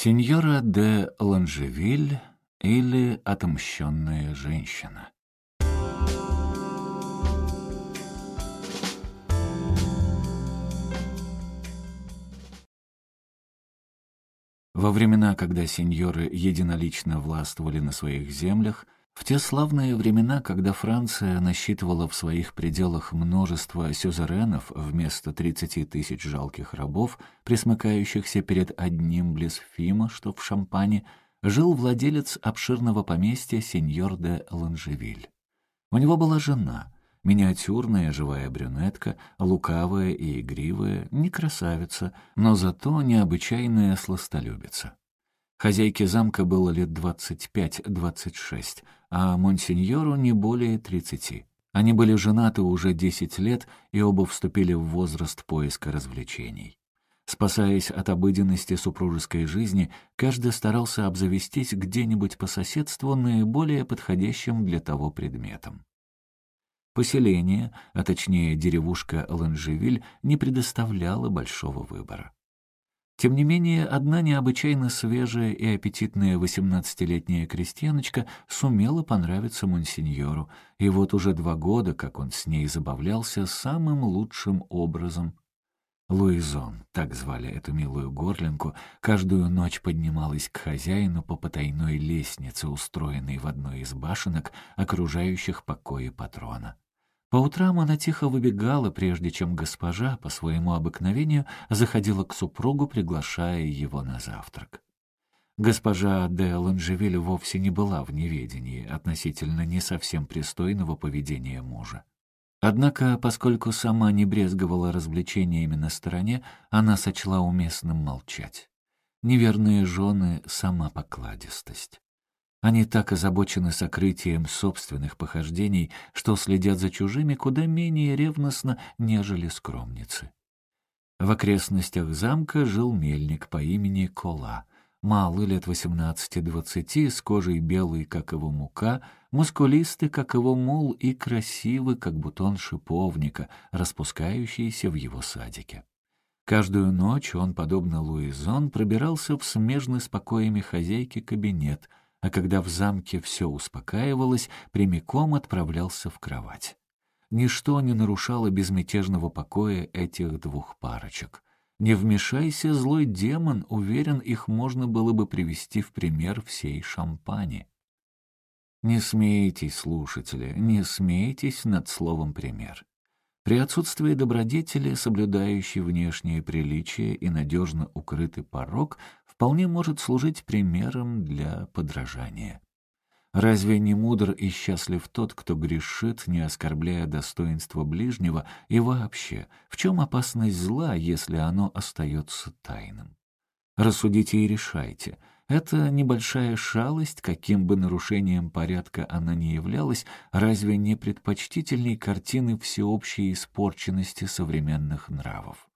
Сеньора де Ланжевиль или Отомщенная женщина. Во времена, когда сеньоры единолично властвовали на своих землях, в те славные времена, когда Франция насчитывала в своих пределах множество сюзеренов вместо 30 тысяч жалких рабов, присмыкающихся перед одним близ Фима, что в Шампане, жил владелец обширного поместья сеньор де Ланжевиль. У него была жена, миниатюрная живая брюнетка, лукавая и игривая, не красавица, но зато необычайная сластолюбица. Хозяйке замка было лет двадцать пять-двадцать шесть, а монсеньору не более тридцати. Они были женаты уже десять лет и оба вступили в возраст поиска развлечений. Спасаясь от обыденности супружеской жизни, каждый старался обзавестись где-нибудь по соседству наиболее подходящим для того предметом. Поселение, а точнее деревушка Ланжевиль, не предоставляло большого выбора. Тем не менее, одна необычайно свежая и аппетитная восемнадцатилетняя крестьяночка сумела понравиться монсеньору, и вот уже два года, как он с ней забавлялся самым лучшим образом. Луизон, так звали эту милую горлинку, каждую ночь поднималась к хозяину по потайной лестнице, устроенной в одной из башенок, окружающих покои патрона. По утрам она тихо выбегала, прежде чем госпожа, по своему обыкновению, заходила к супругу, приглашая его на завтрак. Госпожа де Ланжевиль вовсе не была в неведении относительно не совсем пристойного поведения мужа. Однако, поскольку сама не брезговала развлечениями на стороне, она сочла уместным молчать. Неверные жены — сама покладистость. Они так озабочены сокрытием собственных похождений, что следят за чужими куда менее ревностно, нежели скромницы. В окрестностях замка жил мельник по имени Кола. Малый лет восемнадцати-двадцати, с кожей белой, как его мука, мускулистый, как его мул, и красивый, как бутон шиповника, распускающийся в его садике. Каждую ночь он, подобно Луизон, пробирался в смежный с покоями хозяйки кабинет — а когда в замке все успокаивалось, прямиком отправлялся в кровать. Ничто не нарушало безмятежного покоя этих двух парочек. Не вмешайся, злой демон, уверен, их можно было бы привести в пример всей шампани. Не смейтесь, слушатели, не смейтесь над словом «пример». При отсутствии добродетели, соблюдающей внешнее приличие и надежно укрытый порог, вполне может служить примером для подражания. Разве не мудр и счастлив тот, кто грешит, не оскорбляя достоинства ближнего, и вообще, в чем опасность зла, если оно остается тайным? Рассудите и решайте. Это небольшая шалость, каким бы нарушением порядка она ни являлась, разве не предпочтительней картины всеобщей испорченности современных нравов?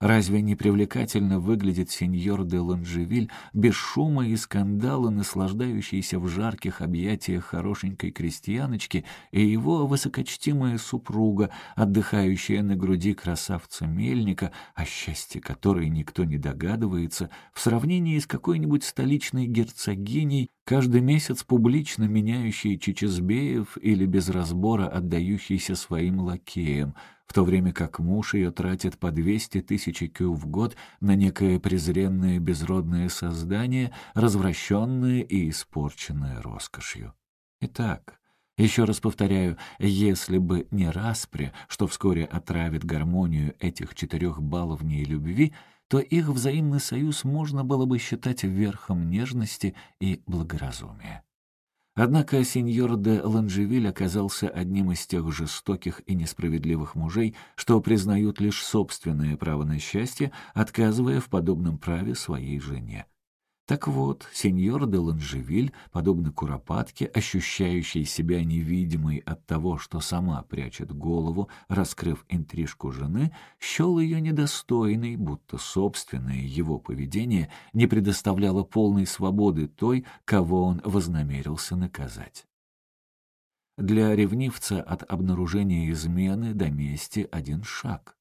Разве не привлекательно выглядит сеньор де Ланжевиль без шума и скандала, наслаждающийся в жарких объятиях хорошенькой крестьяночки, и его высокочтимая супруга, отдыхающая на груди красавца Мельника, о счастье которой никто не догадывается, в сравнении с какой-нибудь столичной герцогиней, каждый месяц публично меняющей чечезбеев или без разбора отдающийся своим лакеям — в то время как муж ее тратит по 200 тысяч кю в год на некое презренное безродное создание, развращенное и испорченное роскошью. Итак, еще раз повторяю, если бы не распри, что вскоре отравит гармонию этих четырех баловней любви, то их взаимный союз можно было бы считать верхом нежности и благоразумия. Однако сеньор де Ланжевиль оказался одним из тех жестоких и несправедливых мужей, что признают лишь собственное право на счастье, отказывая в подобном праве своей жене. Так вот, сеньор де Ланжевиль, подобно куропатке, ощущающей себя невидимой от того, что сама прячет голову, раскрыв интрижку жены, счел ее недостойной, будто собственное его поведение не предоставляло полной свободы той, кого он вознамерился наказать. Для ревнивца от обнаружения измены до мести один шаг.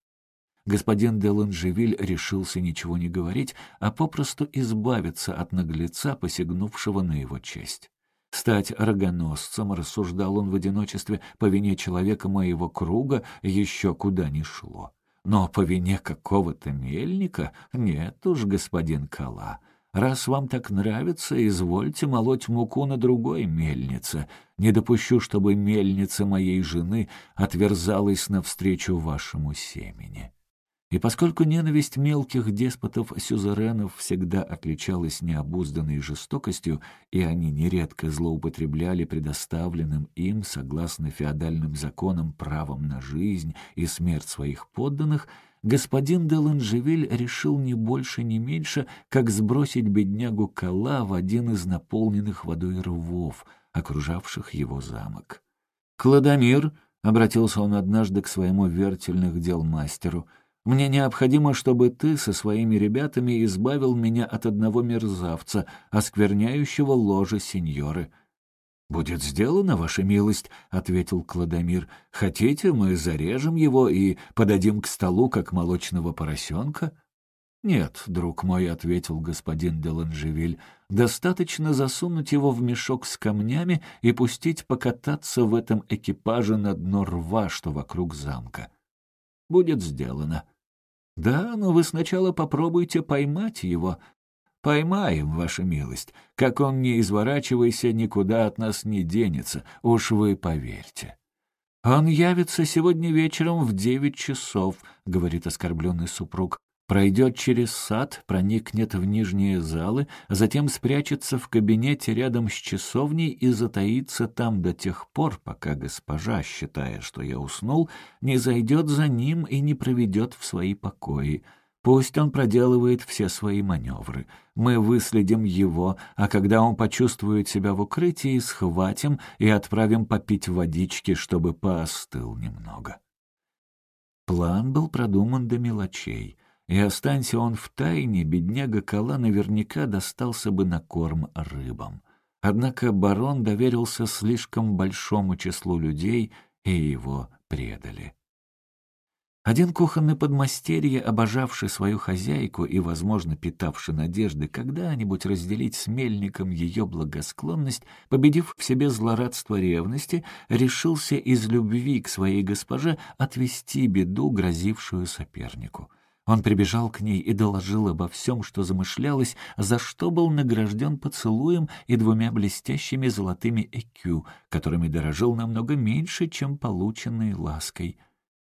Господин де Ланжевиль решился ничего не говорить, а попросту избавиться от наглеца, посягнувшего на его честь. Стать рогоносцем, рассуждал он в одиночестве, по вине человека моего круга еще куда ни шло. Но по вине какого-то мельника? Нет уж, господин Кала. Раз вам так нравится, извольте молоть муку на другой мельнице. Не допущу, чтобы мельница моей жены отверзалась навстречу вашему семени. И поскольку ненависть мелких деспотов-сюзеренов всегда отличалась необузданной жестокостью, и они нередко злоупотребляли предоставленным им, согласно феодальным законам, правом на жизнь и смерть своих подданных, господин де Ланжевиль решил не больше, не меньше, как сбросить беднягу Кала в один из наполненных водой рвов, окружавших его замок. «Кладомир», — обратился он однажды к своему вертельных дел мастеру, — мне необходимо, чтобы ты со своими ребятами избавил меня от одного мерзавца, оскверняющего ложе сеньоры». «Будет сделано, ваша милость», — ответил Кладомир. «Хотите, мы зарежем его и подадим к столу, как молочного поросенка?» «Нет, друг мой», — ответил господин де Ланжевиль, — «достаточно засунуть его в мешок с камнями и пустить покататься в этом экипаже на дно рва, что вокруг замка». «Будет сделано». «Да, но вы сначала попробуйте поймать его». «Поймаем, ваша милость. Как он не изворачивайся, никуда от нас не денется, уж вы поверьте». «Он явится сегодня вечером в девять часов», — говорит оскорбленный супруг пройдет через сад, проникнет в нижние залы, затем спрячется в кабинете рядом с часовней и затаится там до тех пор, пока госпожа, считая, что я уснул, не зайдет за ним и не проведет в свои покои. Пусть он проделывает все свои маневры. Мы выследим его, а когда он почувствует себя в укрытии, схватим и отправим попить водички, чтобы поостыл немного. План был продуман до мелочей — и останься он в тайне, бедняга Кала наверняка достался бы на корм рыбам. Однако барон доверился слишком большому числу людей, и его предали. Один кухонный подмастерье, обожавший свою хозяйку и, возможно, питавший надежды когда-нибудь разделить с мельником ее благосклонность, победив в себе злорадство ревности, решился из любви к своей госпоже отвести беду, грозившую сопернику. Он прибежал к ней и доложил обо всем, что замышлялось, за что был награжден поцелуем и двумя блестящими золотыми экю, которыми дорожил намного меньше, чем полученной лаской.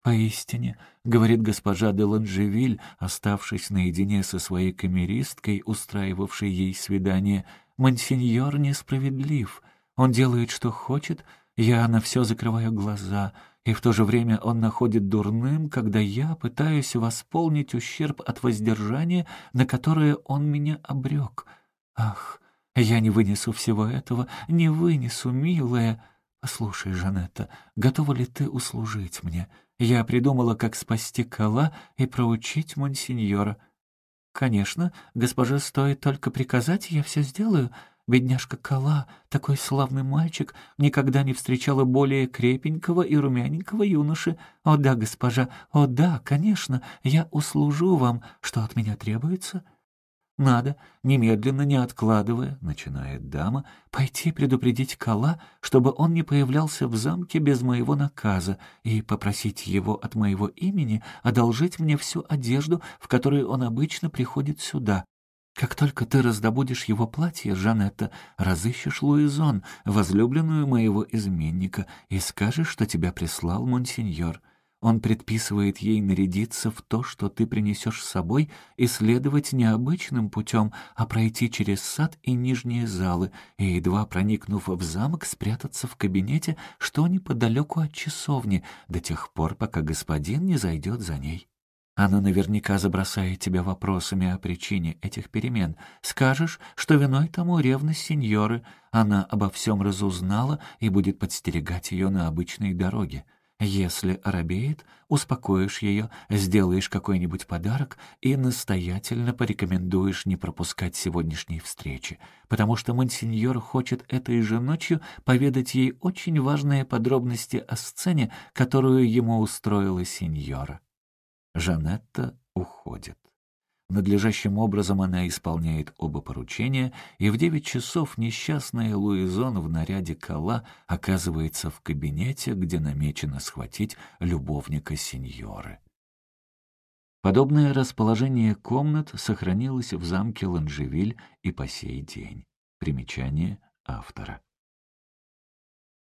«Поистине», — говорит госпожа де Ланжевиль, оставшись наедине со своей камеристкой, устраивавшей ей свидание, «Монсеньор несправедлив. Он делает, что хочет, я на все закрываю глаза, и в то же время он находит дурным, когда я пытаюсь восполнить ущерб от воздержания, на которое он меня обрек. Ах, я не вынесу всего этого, не вынесу, милая. Послушай, Жанетта, готова ли ты услужить мне? Я придумала, как спасти Кала и проучить монсеньора. Конечно, госпоже стоит только приказать, я все сделаю, Бедняжка Кала, такой славный мальчик, никогда не встречала более крепенького и румяненького юноши. О да, госпожа, о да, конечно, я услужу вам. Что от меня требуется?» «Надо, немедленно, не откладывая, — начинает дама, — пойти предупредить Кала, чтобы он не появлялся в замке без моего наказа, и попросить его от моего имени одолжить мне всю одежду, в которой он обычно приходит сюда. Как только ты раздобудешь его платье, Жанетта, разыщешь Луизон, возлюбленную моего изменника, и скажешь, что тебя прислал монсеньор. Он предписывает ей нарядиться в то, что ты принесешь с собой, и следовать необычным путем, а пройти через сад и нижние залы, и, едва проникнув в замок, спрятаться в кабинете, что неподалеку от часовни, до тех пор, пока господин не зайдет за ней. Она наверняка забросает тебя вопросами о причине этих перемен. Скажешь, что виной тому ревность сеньоры. Она обо всем разузнала и будет подстерегать ее на обычной дороге. Если оробеет, успокоишь ее, сделаешь какой-нибудь подарок и настоятельно порекомендуешь не пропускать сегодняшней встречи, потому что монсеньор хочет этой же ночью поведать ей очень важные подробности о сцене, которую ему устроила сеньора. Жанетта уходит. Надлежащим образом она исполняет оба поручения, и в девять часов несчастная Луизон в наряде кола оказывается в кабинете, где намечено схватить любовника сеньоры. Подобное расположение комнат сохранилось в замке Ланжевиль и по сей день. Примечание автора.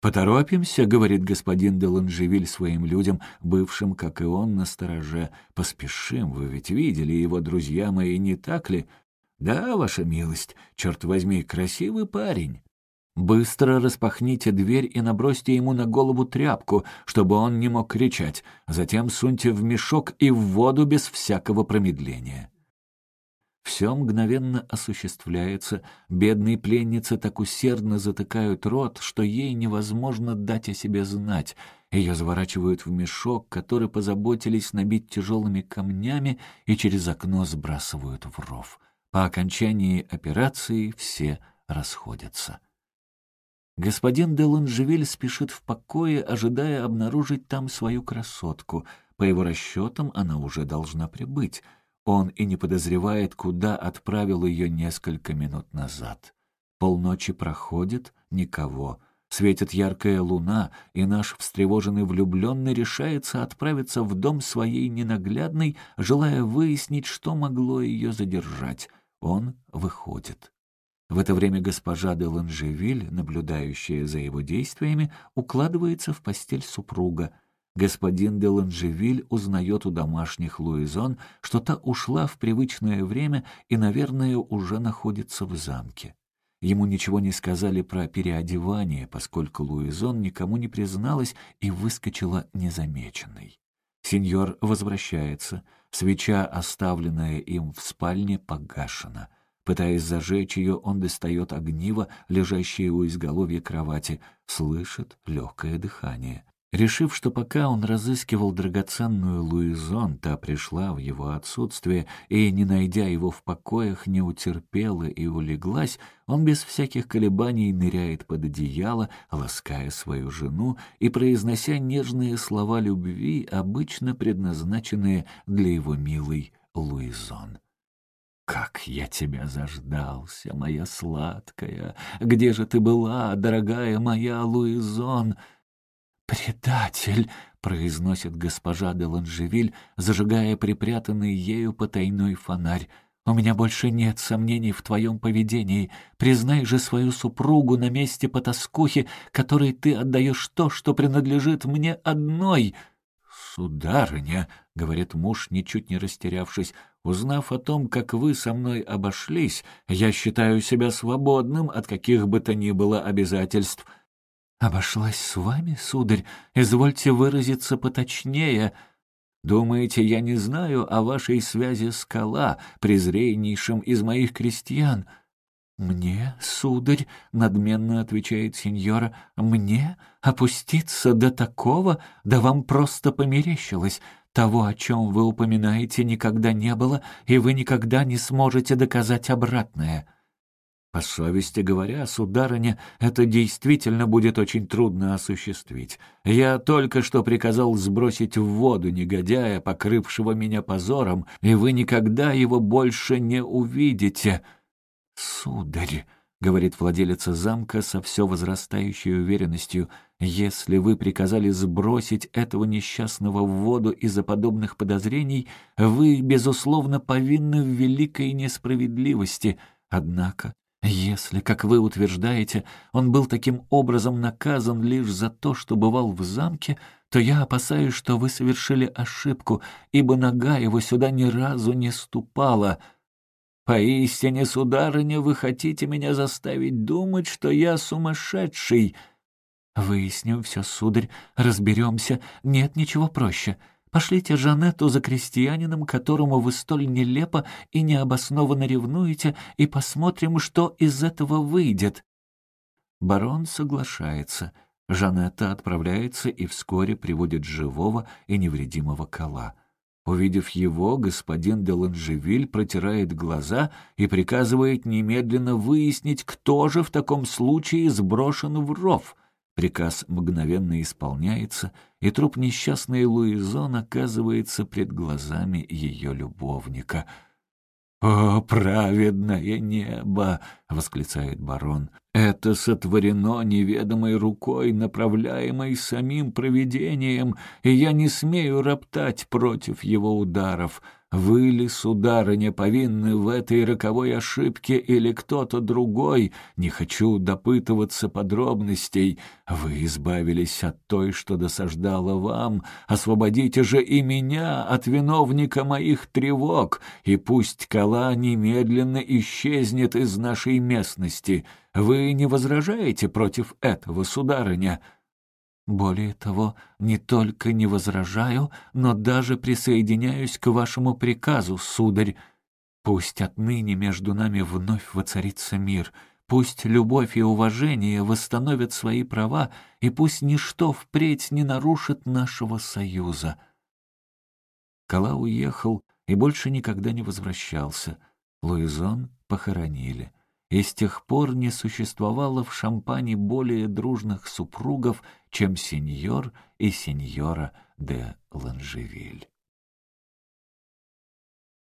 «Поторопимся», — говорит господин де Ланжевиль своим людям, бывшим, как и он, на стороже. «Поспешим, вы ведь видели его, друзья мои, не так ли?» «Да, ваша милость, черт возьми, красивый парень». «Быстро распахните дверь и набросьте ему на голову тряпку, чтобы он не мог кричать. Затем суньте в мешок и в воду без всякого промедления». Все мгновенно осуществляется, бедные пленницы так усердно затыкают рот, что ей невозможно дать о себе знать. Ее заворачивают в мешок, который позаботились набить тяжелыми камнями и через окно сбрасывают в ров. По окончании операции все расходятся. Господин де Ланжевиль спешит в покое, ожидая обнаружить там свою красотку. По его расчетам, она уже должна прибыть — он и не подозревает, куда отправил ее несколько минут назад. Полночи проходит, никого. Светит яркая луна, и наш встревоженный влюбленный решается отправиться в дом своей ненаглядной, желая выяснить, что могло ее задержать. Он выходит. В это время госпожа де Ланжевиль, наблюдающая за его действиями, укладывается в постель супруга — Господин де Ланжевиль узнает у домашних Луизон, что та ушла в привычное время и, наверное, уже находится в замке. Ему ничего не сказали про переодевание, поскольку Луизон никому не призналась и выскочила незамеченной. Сеньор возвращается. Свеча, оставленная им в спальне, погашена. Пытаясь зажечь ее, он достает огниво, лежащее у изголовья кровати, слышит легкое дыхание. Решив, что пока он разыскивал драгоценную Луизон, та пришла в его отсутствие и, не найдя его в покоях, не утерпела и улеглась, он без всяких колебаний ныряет под одеяло, лаская свою жену и произнося нежные слова любви, обычно предназначенные для его милой Луизон. «Как я тебя заждался, моя сладкая! Где же ты была, дорогая моя Луизон?» «Предатель!» — произносит госпожа де Ланжевиль, зажигая припрятанный ею потайной фонарь. «У меня больше нет сомнений в твоем поведении. Признай же свою супругу на месте потаскухи, которой ты отдаешь то, что принадлежит мне одной». «Сударыня», — говорит муж, ничуть не растерявшись, «узнав о том, как вы со мной обошлись, я считаю себя свободным от каких бы то ни было обязательств». «Обошлась с вами, сударь? Извольте выразиться поточнее. Думаете, я не знаю о вашей связи с Кала, презреннейшим из моих крестьян?» «Мне, сударь», — надменно отвечает сеньора, — «мне опуститься до такого? Да вам просто померещилось. Того, о чем вы упоминаете, никогда не было, и вы никогда не сможете доказать обратное». По совести говоря, сударыня, это действительно будет очень трудно осуществить. Я только что приказал сбросить в воду негодяя, покрывшего меня позором, и вы никогда его больше не увидите. Сударь, — говорит владелица замка со все возрастающей уверенностью, «если вы приказали сбросить этого несчастного в воду из-за подобных подозрений, вы, безусловно, повинны в великой несправедливости. Однако если, как вы утверждаете, он был таким образом наказан лишь за то, что бывал в замке, то я опасаюсь, что вы совершили ошибку, ибо нога его сюда ни разу не ступала. Поистине, сударыня, вы хотите меня заставить думать, что я сумасшедший. Выясним все, сударь, разберемся, нет ничего проще. Пошлите Жанетту за крестьянином, которому вы столь нелепо и необоснованно ревнуете, и посмотрим, что из этого выйдет». Барон соглашается. Жанетта отправляется и вскоре приводит живого и невредимого кола. Увидев его, господин де Ланжевиль протирает глаза и приказывает немедленно выяснить, кто же в таком случае сброшен в ров. Приказ мгновенно исполняется, и труп несчастной Луизон оказывается пред глазами ее любовника. «О, праведное небо!» — восклицает барон. «Это сотворено неведомой рукой, направляемой самим провидением, и я не смею роптать против его ударов. Вы ли, сударыня, повинны в этой роковой ошибке или кто-то другой? Не хочу допытываться подробностей. Вы избавились от той, что досаждала вам. Освободите же и меня от виновника моих тревог, и пусть Кала немедленно исчезнет из нашей местности. Вы не возражаете против этого, сударыня?» Более того, не только не возражаю, но даже присоединяюсь к вашему приказу, сударь. Пусть отныне между нами вновь воцарится мир, пусть любовь и уважение восстановят свои права, и пусть ничто впредь не нарушит нашего союза. Кала уехал и больше никогда не возвращался. Луизон похоронили и с тех пор не существовало в Шампане более дружных супругов, чем сеньор и сеньора де Ланжевиль.